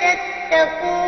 تَتَّقُونَ